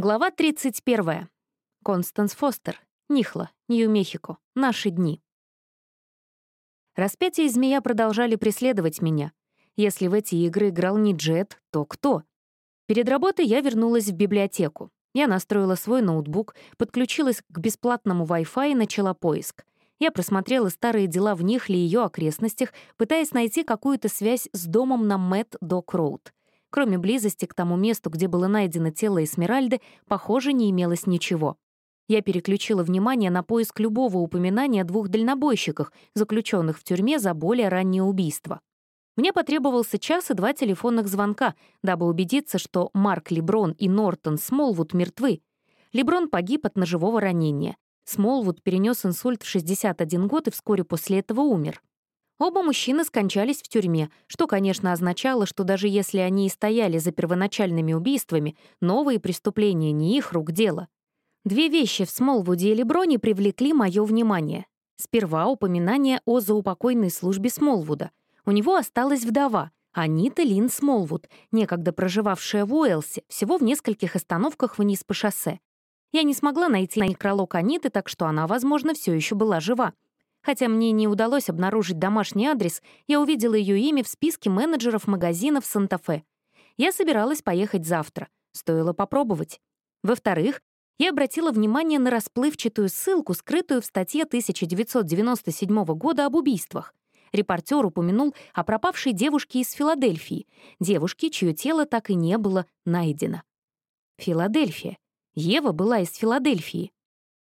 Глава 31. Констанс Фостер. Нихла, Нью-Мехико. Наши дни. Распятие и змея продолжали преследовать меня. Если в эти игры играл не Джет, то кто? Перед работой я вернулась в библиотеку. Я настроила свой ноутбук, подключилась к бесплатному Wi-Fi и начала поиск. Я просмотрела старые дела в Нихле и ее окрестностях, пытаясь найти какую-то связь с домом на Мэтт Док Роуд. Кроме близости к тому месту, где было найдено тело Эсмеральды, похоже, не имелось ничего. Я переключила внимание на поиск любого упоминания о двух дальнобойщиках, заключенных в тюрьме за более раннее убийство. Мне потребовался час и два телефонных звонка, дабы убедиться, что Марк Леброн и Нортон Смолвуд мертвы. Леброн погиб от ножевого ранения. Смолвуд перенес инсульт в 61 год и вскоре после этого умер. Оба мужчины скончались в тюрьме, что, конечно, означало, что даже если они и стояли за первоначальными убийствами, новые преступления не их рук дело. Две вещи в Смолвуде и Леброне привлекли мое внимание. Сперва упоминание о заупокойной службе Смолвуда. У него осталась вдова, Анита Лин Смолвуд, некогда проживавшая в Уэлсе, всего в нескольких остановках вниз по шоссе. Я не смогла найти некролог Аниты, так что она, возможно, все еще была жива. Хотя мне не удалось обнаружить домашний адрес, я увидела ее имя в списке менеджеров магазинов Санта-Фе. Я собиралась поехать завтра. Стоило попробовать. Во-вторых, я обратила внимание на расплывчатую ссылку, скрытую в статье 1997 года об убийствах. Репортер упомянул о пропавшей девушке из Филадельфии, девушке, чье тело так и не было найдено. Филадельфия. Ева была из Филадельфии.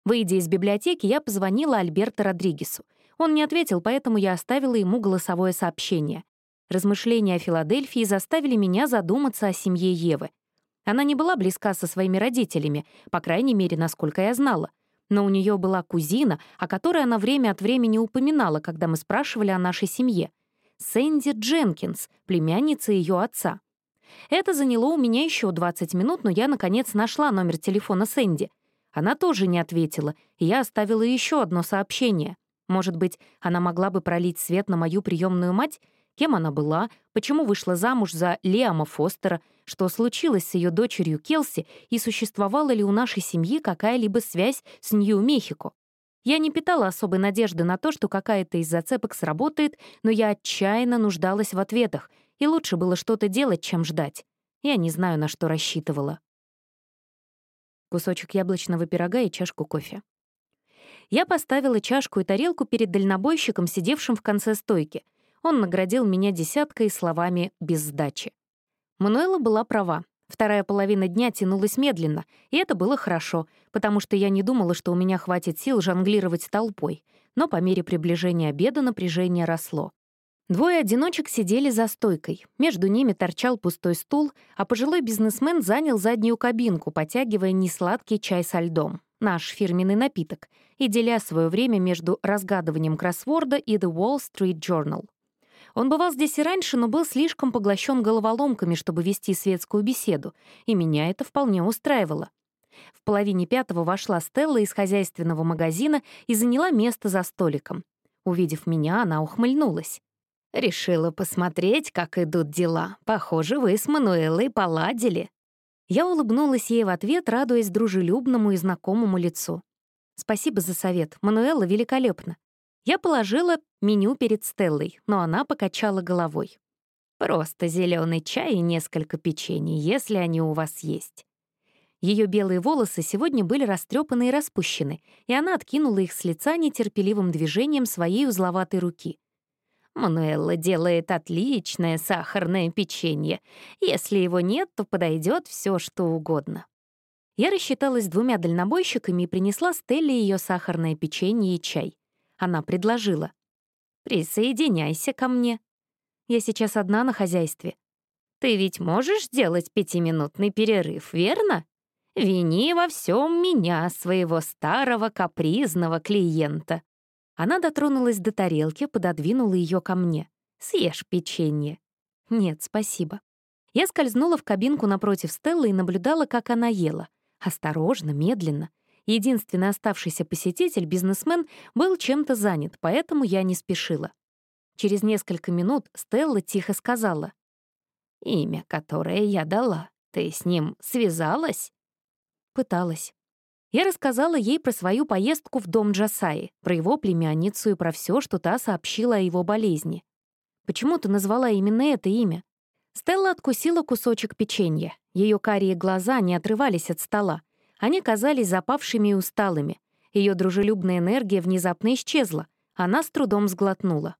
Выйдя из библиотеки, я позвонила Альберто Родригесу. Он не ответил, поэтому я оставила ему голосовое сообщение. Размышления о Филадельфии заставили меня задуматься о семье Евы. Она не была близка со своими родителями, по крайней мере, насколько я знала. Но у нее была кузина, о которой она время от времени упоминала, когда мы спрашивали о нашей семье. Сэнди Дженкинс, племянница ее отца. Это заняло у меня еще 20 минут, но я, наконец, нашла номер телефона Сэнди — она тоже не ответила, и я оставила еще одно сообщение. Может быть, она могла бы пролить свет на мою приемную мать? Кем она была? Почему вышла замуж за Лиама Фостера? Что случилось с ее дочерью Келси? И существовала ли у нашей семьи какая-либо связь с Нью-Мехико? Я не питала особой надежды на то, что какая-то из зацепок сработает, но я отчаянно нуждалась в ответах, и лучше было что-то делать, чем ждать. Я не знаю, на что рассчитывала кусочек яблочного пирога и чашку кофе. Я поставила чашку и тарелку перед дальнобойщиком, сидевшим в конце стойки. Он наградил меня десяткой словами «без сдачи». Мануэла была права. Вторая половина дня тянулась медленно, и это было хорошо, потому что я не думала, что у меня хватит сил жонглировать толпой. Но по мере приближения обеда напряжение росло. Двое одиночек сидели за стойкой. Между ними торчал пустой стул, а пожилой бизнесмен занял заднюю кабинку, потягивая несладкий чай со льдом, наш фирменный напиток, и деля свое время между разгадыванием кроссворда и The Wall Street Journal. Он бывал здесь и раньше, но был слишком поглощен головоломками, чтобы вести светскую беседу, и меня это вполне устраивало. В половине пятого вошла Стелла из хозяйственного магазина и заняла место за столиком. Увидев меня, она ухмыльнулась. Решила посмотреть, как идут дела. Похоже, вы с Мануэлой поладили». Я улыбнулась ей в ответ, радуясь дружелюбному и знакомому лицу. «Спасибо за совет. Мануэла великолепна». Я положила меню перед Стеллой, но она покачала головой. «Просто зеленый чай и несколько печений, если они у вас есть». Ее белые волосы сегодня были растрепаны и распущены, и она откинула их с лица нетерпеливым движением своей узловатой руки. Мануэлла делает отличное сахарное печенье. Если его нет, то подойдет все, что угодно. Я рассчиталась двумя дальнобойщиками и принесла Стелле ее сахарное печенье и чай. Она предложила. «Присоединяйся ко мне. Я сейчас одна на хозяйстве. Ты ведь можешь сделать пятиминутный перерыв, верно? Вини во всем меня, своего старого капризного клиента». Она дотронулась до тарелки, пододвинула ее ко мне. «Съешь печенье». «Нет, спасибо». Я скользнула в кабинку напротив Стеллы и наблюдала, как она ела. Осторожно, медленно. Единственный оставшийся посетитель, бизнесмен, был чем-то занят, поэтому я не спешила. Через несколько минут Стелла тихо сказала. «Имя, которое я дала, ты с ним связалась?» Пыталась. Я рассказала ей про свою поездку в дом Джасаи, про его племянницу и про все, что та сообщила о его болезни. Почему ты назвала именно это имя? Стелла откусила кусочек печенья. Ее карие глаза не отрывались от стола. Они казались запавшими и усталыми. Ее дружелюбная энергия внезапно исчезла. Она с трудом сглотнула.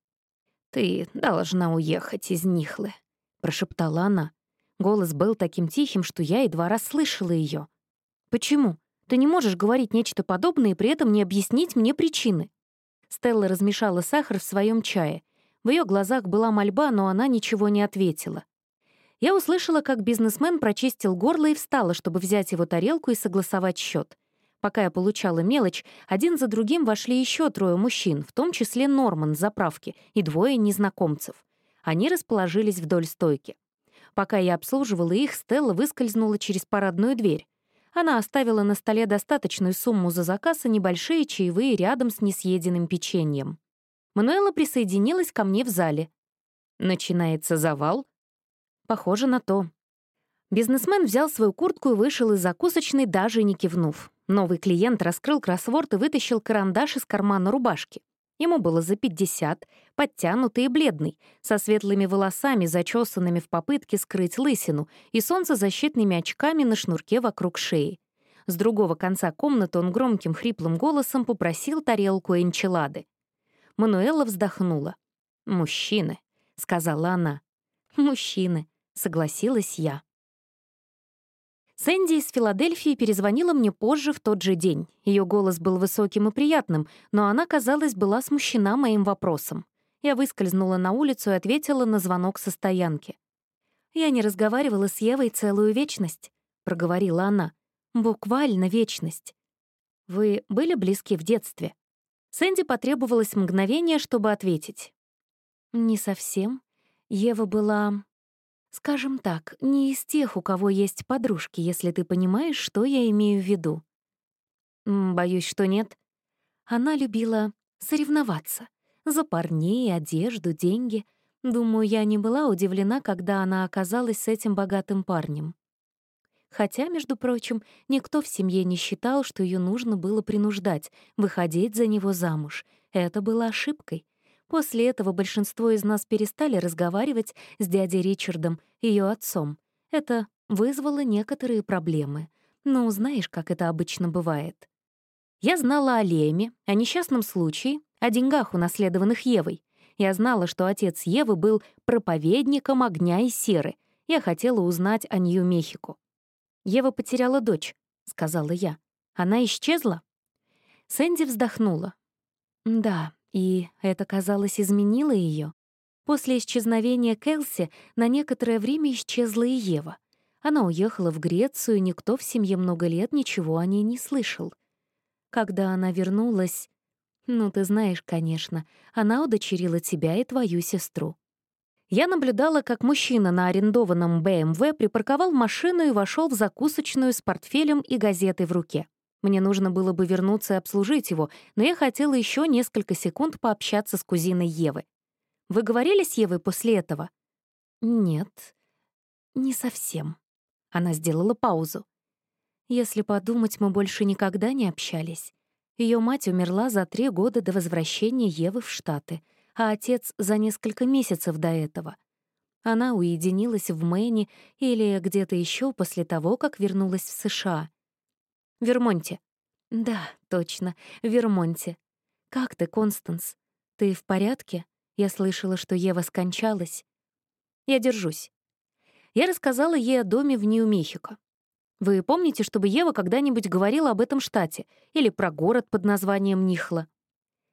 «Ты должна уехать из Нихлы», — прошептала она. Голос был таким тихим, что я едва расслышала ее. «Почему? Ты не можешь говорить нечто подобное и при этом не объяснить мне причины». Стелла размешала сахар в своем чае. В ее глазах была мольба, но она ничего не ответила. Я услышала, как бизнесмен прочистил горло и встала, чтобы взять его тарелку и согласовать счет. Пока я получала мелочь, один за другим вошли еще трое мужчин, в том числе Норман с заправки и двое незнакомцев. Они расположились вдоль стойки. Пока я обслуживала их, Стелла выскользнула через парадную дверь. Она оставила на столе достаточную сумму за заказ и небольшие чаевые рядом с несъеденным печеньем. Мануэла присоединилась ко мне в зале. «Начинается завал?» Похоже на то. Бизнесмен взял свою куртку и вышел из закусочной, даже не кивнув. Новый клиент раскрыл кроссворд и вытащил карандаш из кармана рубашки. Ему было за 50, подтянутый и бледный, со светлыми волосами, зачесанными в попытке скрыть лысину, и солнцезащитными очками на шнурке вокруг шеи. С другого конца комнаты он громким хриплым голосом попросил тарелку энчилады. Мануэла вздохнула. «Мужчины», — сказала она. «Мужчины», согласилась я. Сэнди из Филадельфии перезвонила мне позже в тот же день. Ее голос был высоким и приятным, но она, казалось, была смущена моим вопросом. Я выскользнула на улицу и ответила на звонок со стоянки. «Я не разговаривала с Евой целую вечность», — проговорила она. «Буквально вечность». «Вы были близки в детстве?» Сэнди потребовалось мгновение, чтобы ответить. «Не совсем. Ева была Скажем так, не из тех, у кого есть подружки, если ты понимаешь, что я имею в виду. Боюсь, что нет. Она любила соревноваться. За парней, одежду, деньги. Думаю, я не была удивлена, когда она оказалась с этим богатым парнем. Хотя, между прочим, никто в семье не считал, что ее нужно было принуждать, выходить за него замуж. Это было ошибкой. После этого большинство из нас перестали разговаривать с дядей Ричардом, ее отцом. Это вызвало некоторые проблемы. Ну, знаешь, как это обычно бывает. Я знала о Леме, о несчастном случае, о деньгах, унаследованных Евой. Я знала, что отец Евы был проповедником огня и серы. Я хотела узнать о Нью-Мехико. «Ева потеряла дочь», — сказала я. «Она исчезла?» Сэнди вздохнула. «Да, и это, казалось, изменило ее. После исчезновения Келси на некоторое время исчезла и Ева. Она уехала в Грецию, никто в семье много лет ничего о ней не слышал. Когда она вернулась... Ну, ты знаешь, конечно, она удочерила тебя и твою сестру. Я наблюдала, как мужчина на арендованном БМВ припарковал машину и вошел в закусочную с портфелем и газетой в руке. Мне нужно было бы вернуться и обслужить его, но я хотела еще несколько секунд пообщаться с кузиной Евы. Вы говорили с Евой после этого? Нет, не совсем. Она сделала паузу. Если подумать, мы больше никогда не общались. Ее мать умерла за три года до возвращения Евы в Штаты, а отец — за несколько месяцев до этого. Она уединилась в Мэне или где-то еще после того, как вернулась в США. Вермонте». «Да, точно, Вермонте. Как ты, Констанс? Ты в порядке? Я слышала, что Ева скончалась». «Я держусь». Я рассказала ей о доме в Нью-Мехико. Вы помните, чтобы Ева когда-нибудь говорила об этом штате или про город под названием Нихла?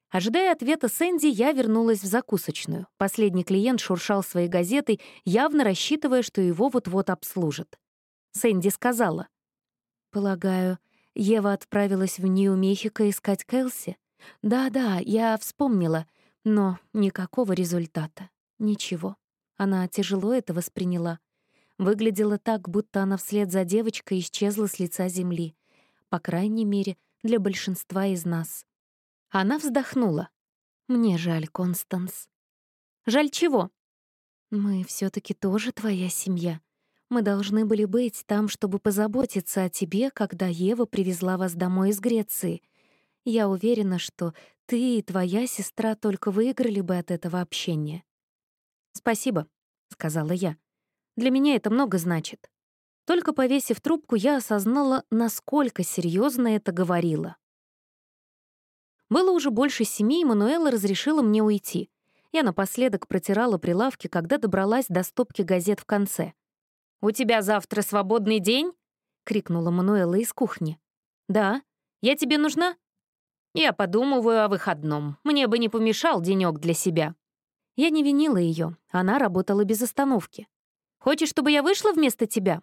Ожидая ответа Сэнди, я вернулась в закусочную. Последний клиент шуршал своей газетой, явно рассчитывая, что его вот-вот обслужат. Сэнди сказала. «Полагаю, Ева отправилась в Нью-Мехико искать Кэлси? Да-да, я вспомнила, но никакого результата. Ничего. Она тяжело это восприняла. Выглядела так, будто она вслед за девочкой исчезла с лица земли. По крайней мере, для большинства из нас. Она вздохнула. «Мне жаль, Констанс». «Жаль чего?» «Мы все таки тоже твоя семья. Мы должны были быть там, чтобы позаботиться о тебе, когда Ева привезла вас домой из Греции. Я уверена, что ты и твоя сестра только выиграли бы от этого общения». «Спасибо», — сказала я. «Для меня это много значит». Только повесив трубку, я осознала, насколько серьезно это говорила. Было уже больше семи, и Мануэла разрешила мне уйти. Я напоследок протирала прилавки, когда добралась до стопки газет в конце. «У тебя завтра свободный день?» — крикнула Мануэла из кухни. «Да. Я тебе нужна?» Я подумываю о выходном. Мне бы не помешал денёк для себя. Я не винила её. Она работала без остановки. Хочешь, чтобы я вышла вместо тебя?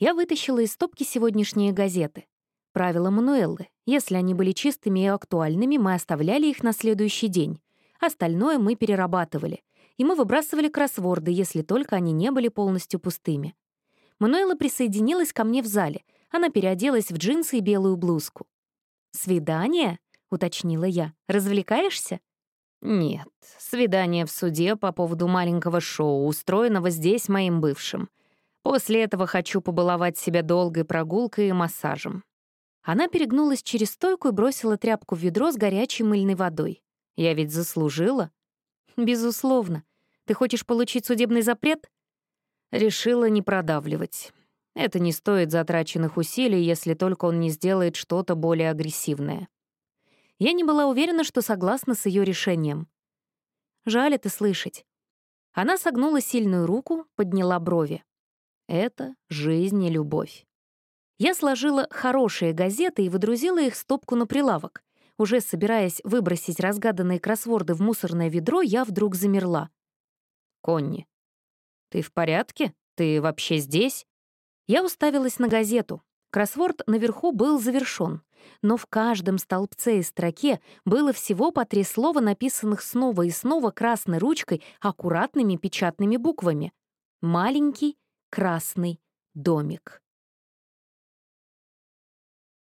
Я вытащила из стопки сегодняшние газеты. Правила Мануэллы. Если они были чистыми и актуальными, мы оставляли их на следующий день. Остальное мы перерабатывали. И мы выбрасывали кроссворды, если только они не были полностью пустыми. Мануэла присоединилась ко мне в зале. Она переоделась в джинсы и белую блузку. «Свидание?» — уточнила я. «Развлекаешься?» «Нет, свидание в суде по поводу маленького шоу, устроенного здесь моим бывшим. После этого хочу побаловать себя долгой прогулкой и массажем». Она перегнулась через стойку и бросила тряпку в ведро с горячей мыльной водой. «Я ведь заслужила?» «Безусловно. Ты хочешь получить судебный запрет?» Решила не продавливать. Это не стоит затраченных усилий, если только он не сделает что-то более агрессивное. Я не была уверена, что согласна с ее решением. Жаль это слышать. Она согнула сильную руку, подняла брови. Это жизнь и любовь. Я сложила хорошие газеты и выдрузила их стопку на прилавок. Уже собираясь выбросить разгаданные кроссворды в мусорное ведро, я вдруг замерла. «Конни, ты в порядке? Ты вообще здесь?» Я уставилась на газету. Кроссворд наверху был завершён но в каждом столбце и строке было всего по три слова, написанных снова и снова красной ручкой аккуратными печатными буквами. «Маленький красный домик».